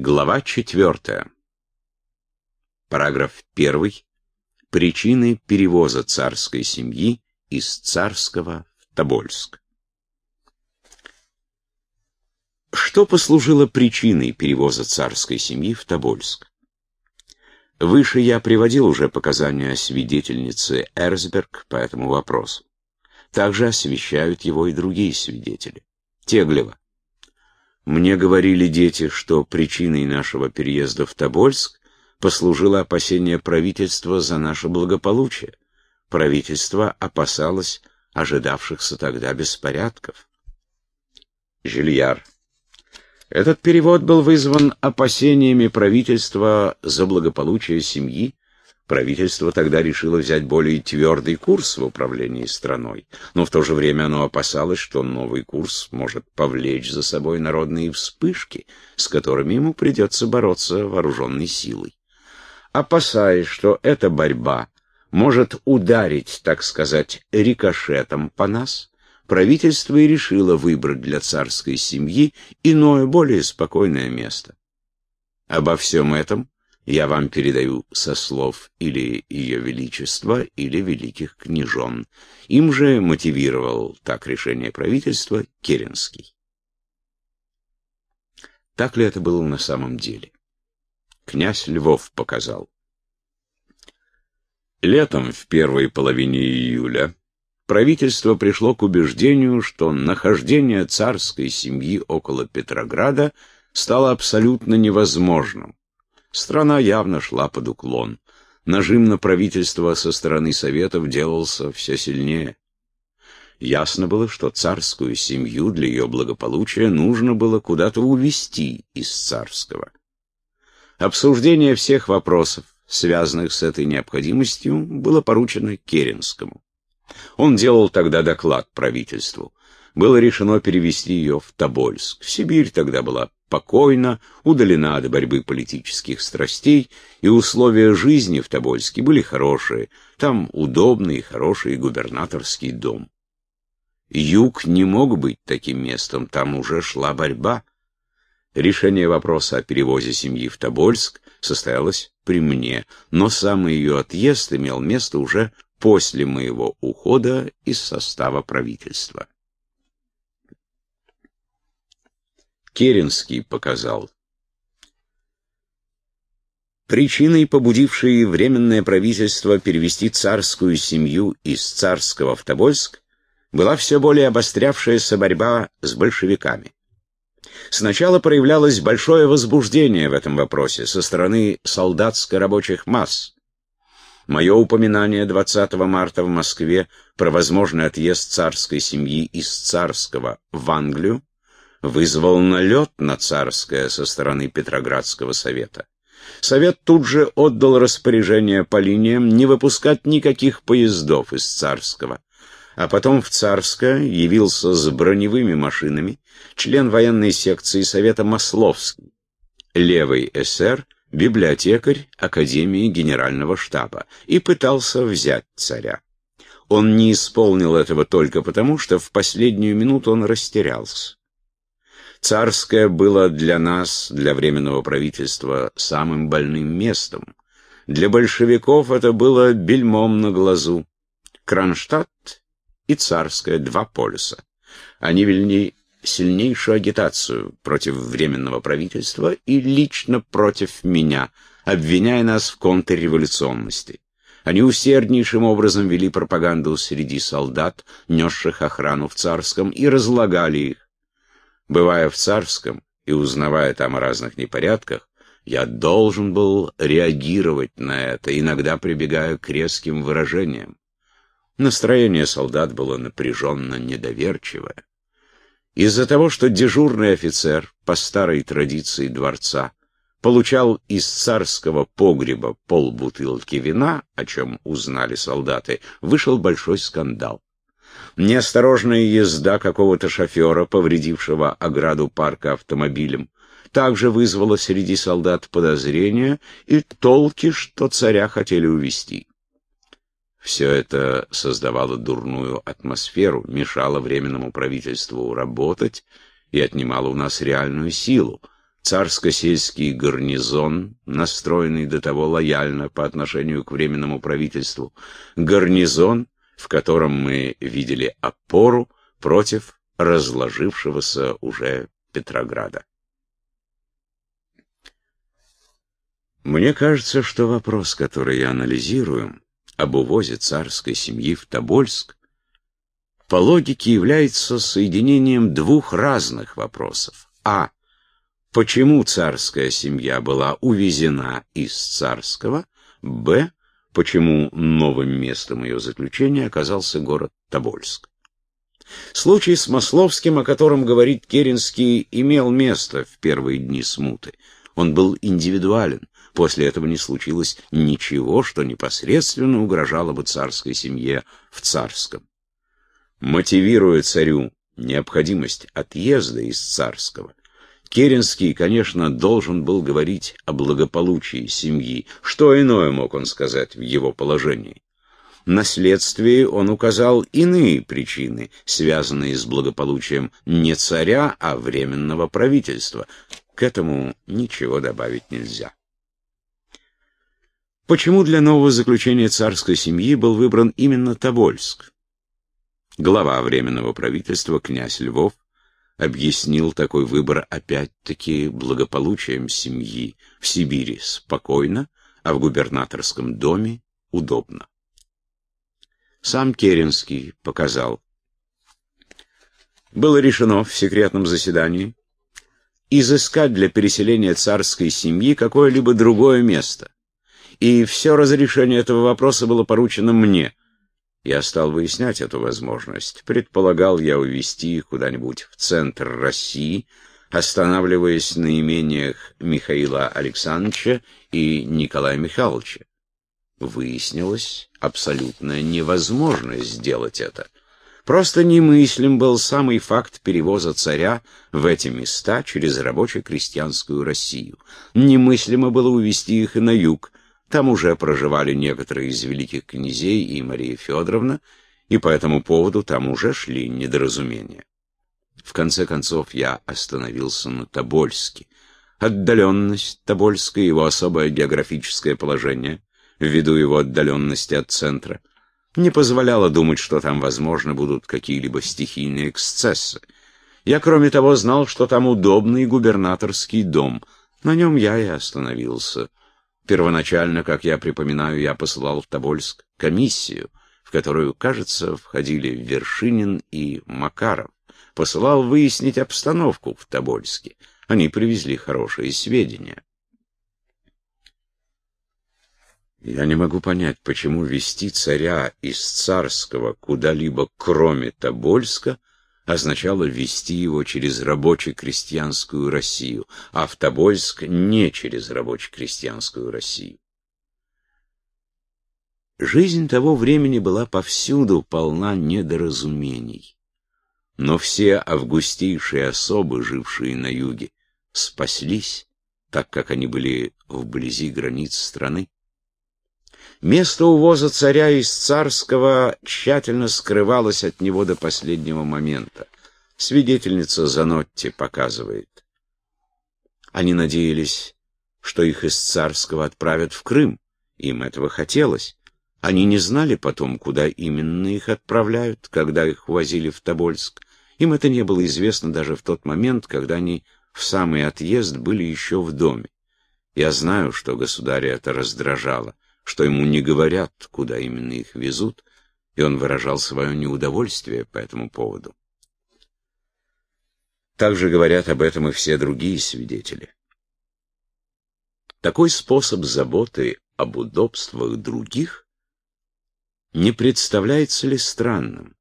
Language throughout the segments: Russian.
Глава 4. Параграф 1. Причины перевоза царской семьи из Царского в Тобольск. Что послужило причиной перевоза царской семьи в Тобольск? Выше я приводил уже показания свидетельницы Эрсберг по этому вопросу. Также освещают его и другие свидетели. Теглева. Мне говорили дети, что причиной нашего переезда в Тобольск послужило опасение правительства за наше благополучие. Правительство опасалось ожидавшихся тогда беспорядков. Жильяр. Этот перевод был вызван опасениями правительства за благополучие семьи, Правительство тогда решило взять более твердый курс в управлении страной, но в то же время оно опасалось, что новый курс может повлечь за собой народные вспышки, с которыми ему придется бороться вооруженной силой. Опасаясь, что эта борьба может ударить, так сказать, рикошетом по нас, правительство и решило выбрать для царской семьи иное, более спокойное место. Обо всем этом я вам передаю со слов или Ее Величества, или великих княжон. Им же мотивировал так решение правительства Керенский. Так ли это было на самом деле? Князь Львов показал. Летом, в первой половине июля, правительство пришло к убеждению, что нахождение царской семьи около Петрограда стало абсолютно невозможным Страна явно шла под уклон. Нажим на правительство со стороны Советов делался все сильнее. Ясно было, что царскую семью для ее благополучия нужно было куда-то увести из царского. Обсуждение всех вопросов, связанных с этой необходимостью, было поручено Керенскому. Он делал тогда доклад правительству. Было решено перевести ее в Тобольск. Сибирь тогда была покойна, удалена от борьбы политических страстей, и условия жизни в Тобольске были хорошие, там удобный и хороший губернаторский дом. Юг не мог быть таким местом, там уже шла борьба. Решение вопроса о перевозе семьи в Тобольск состоялось при мне, но сам ее отъезд имел место уже после моего ухода из состава правительства. Керенский показал. Причиной, побудившей Временное правительство перевести царскую семью из Царского в Тобольск, была все более обострявшаяся борьба с большевиками. Сначала проявлялось большое возбуждение в этом вопросе со стороны солдатско-рабочих масс. Мое упоминание 20 марта в Москве про возможный отъезд царской семьи из Царского в Англию вызвал налет на царское со стороны Петроградского совета. Совет тут же отдал распоряжение по линиям не выпускать никаких поездов из Царского. А потом в Царское явился с броневыми машинами член военной секции Совета Масловский, левый эсер, библиотекарь Академии Генерального штаба, и пытался взять царя. Он не исполнил этого только потому, что в последнюю минуту он растерялся. Царское было для нас, для Временного правительства, самым больным местом. Для большевиков это было бельмом на глазу. Кронштадт и Царское — два полюса. Они вели сильнейшую агитацию против Временного правительства и лично против меня, обвиняя нас в контрреволюционности. Они усерднейшим образом вели пропаганду среди солдат, несших охрану в Царском, и разлагали их. Бывая в Царском и узнавая там о разных непорядках, я должен был реагировать на это, иногда прибегая к резким выражениям. Настроение солдат было напряженно недоверчивое. Из-за того, что дежурный офицер, по старой традиции дворца, получал из царского погреба полбутылки вина, о чем узнали солдаты, вышел большой скандал. Неосторожная езда какого-то шофера, повредившего ограду парка автомобилем, также вызвала среди солдат подозрения и толки, что царя хотели увести. Все это создавало дурную атмосферу, мешало Временному правительству работать и отнимало у нас реальную силу. царско-сельский гарнизон, настроенный до того лояльно по отношению к Временному правительству, гарнизон, в котором мы видели опору против разложившегося уже Петрограда. Мне кажется, что вопрос, который я анализирую, об увозе царской семьи в Тобольск, по логике является соединением двух разных вопросов. А. Почему царская семья была увезена из царского? Б. Почему новым местом ее заключения оказался город Тобольск? Случай с Масловским, о котором говорит Керенский, имел место в первые дни смуты. Он был индивидуален. После этого не случилось ничего, что непосредственно угрожало бы царской семье в царском. Мотивируя царю необходимость отъезда из царского, Керенский, конечно, должен был говорить о благополучии семьи. Что иное мог он сказать в его положении? На следствии он указал иные причины, связанные с благополучием не царя, а временного правительства. К этому ничего добавить нельзя. Почему для нового заключения царской семьи был выбран именно Тобольск? Глава Временного правительства, князь Львов, объяснил такой выбор опять-таки благополучием семьи. В Сибири спокойно, а в губернаторском доме удобно. Сам Керенский показал. Было решено в секретном заседании изыскать для переселения царской семьи какое-либо другое место и все разрешение этого вопроса было поручено мне. Я стал выяснять эту возможность. Предполагал я увезти их куда-нибудь в центр России, останавливаясь на имениях Михаила Александровича и Николая Михайловича. Выяснилось абсолютная невозможность сделать это. Просто немыслим был самый факт перевоза царя в эти места через рабоче-крестьянскую Россию. Немыслимо было увезти их и на юг, там уже проживали некоторые из великих князей и Мария Федоровна, и по этому поводу там уже шли недоразумения. В конце концов я остановился на Тобольске. Отдаленность Тобольска и его особое географическое положение, ввиду его отдаленности от центра, не позволяло думать, что там, возможно, будут какие-либо стихийные эксцессы. Я, кроме того, знал, что там удобный губернаторский дом. На нем я и остановился. Первоначально, как я припоминаю, я посылал в Тобольск комиссию, в которую, кажется, входили Вершинин и Макаров. Посылал выяснить обстановку в Тобольске. Они привезли хорошие сведения. Я не могу понять, почему вести царя из царского куда-либо, кроме Тобольска, означало вести его через рабоче-крестьянскую Россию, а в Тобольск не через рабоче-крестьянскую Россию. Жизнь того времени была повсюду полна недоразумений. Но все августейшие особы, жившие на юге, спаслись, так как они были вблизи границ страны. Место увоза царя из царского тщательно скрывалось от него до последнего момента. Свидетельница Занотти показывает. Они надеялись, что их из царского отправят в Крым. Им этого хотелось. Они не знали потом, куда именно их отправляют, когда их возили в Тобольск. Им это не было известно даже в тот момент, когда они в самый отъезд были еще в доме. Я знаю, что государя это раздражало что ему не говорят, куда именно их везут, и он выражал свое неудовольствие по этому поводу. Также говорят об этом и все другие свидетели. Такой способ заботы об удобствах других не представляется ли странным?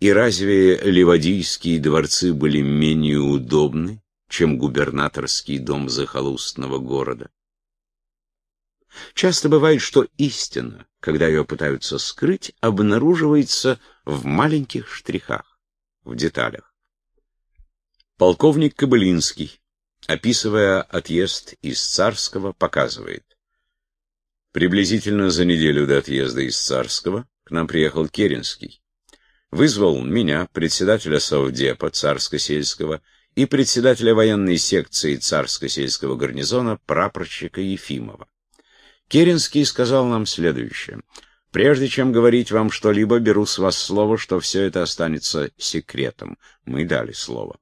И разве ливадийские дворцы были менее удобны, чем губернаторский дом захолустного города? Часто бывает, что истина, когда ее пытаются скрыть, обнаруживается в маленьких штрихах, в деталях. Полковник Кобылинский, описывая отъезд из Царского, показывает. Приблизительно за неделю до отъезда из Царского к нам приехал Керенский. Вызвал меня, председателя Совдепа Царско-сельского, и председателя военной секции царско-сельского гарнизона прапорщика Ефимова. Керенский сказал нам следующее. «Прежде чем говорить вам что-либо, беру с вас слово, что все это останется секретом». Мы дали слово.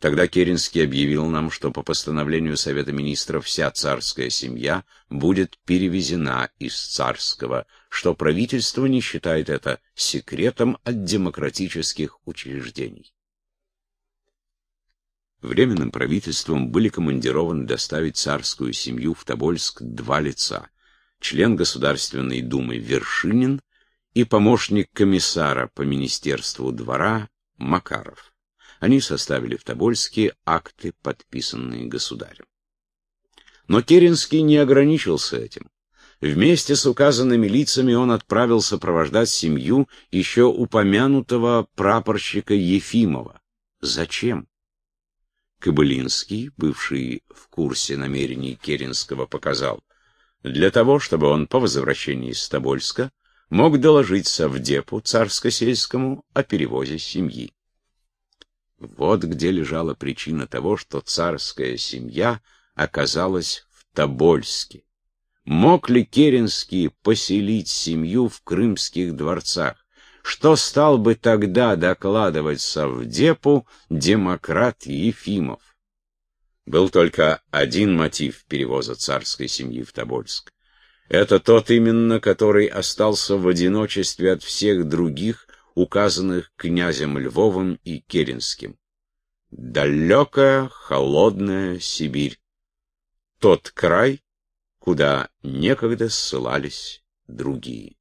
Тогда Керенский объявил нам, что по постановлению Совета Министров вся царская семья будет перевезена из царского, что правительство не считает это секретом от демократических учреждений. Временным правительством были командированы доставить царскую семью в Тобольск два лица — член Государственной Думы Вершинин и помощник комиссара по Министерству двора Макаров. Они составили в Тобольске акты, подписанные государем. Но Керенский не ограничился этим. Вместе с указанными лицами он отправил сопровождать семью еще упомянутого прапорщика Ефимова. Зачем? Кобылинский, бывший в курсе намерений Керенского, показал, для того, чтобы он по возвращении из Тобольска мог доложить совдепу царско-сельскому о перевозе семьи. Вот где лежала причина того, что царская семья оказалась в Тобольске. Мог ли Керенский поселить семью в крымских дворцах? Что стал бы тогда докладывать Совдепу демократ Ефимов? Был только один мотив перевоза царской семьи в Тобольск. Это тот именно, который остался в одиночестве от всех других, указанных князем Львовым и Керенским. Далекая, холодная Сибирь. Тот край, куда некогда ссылались другие.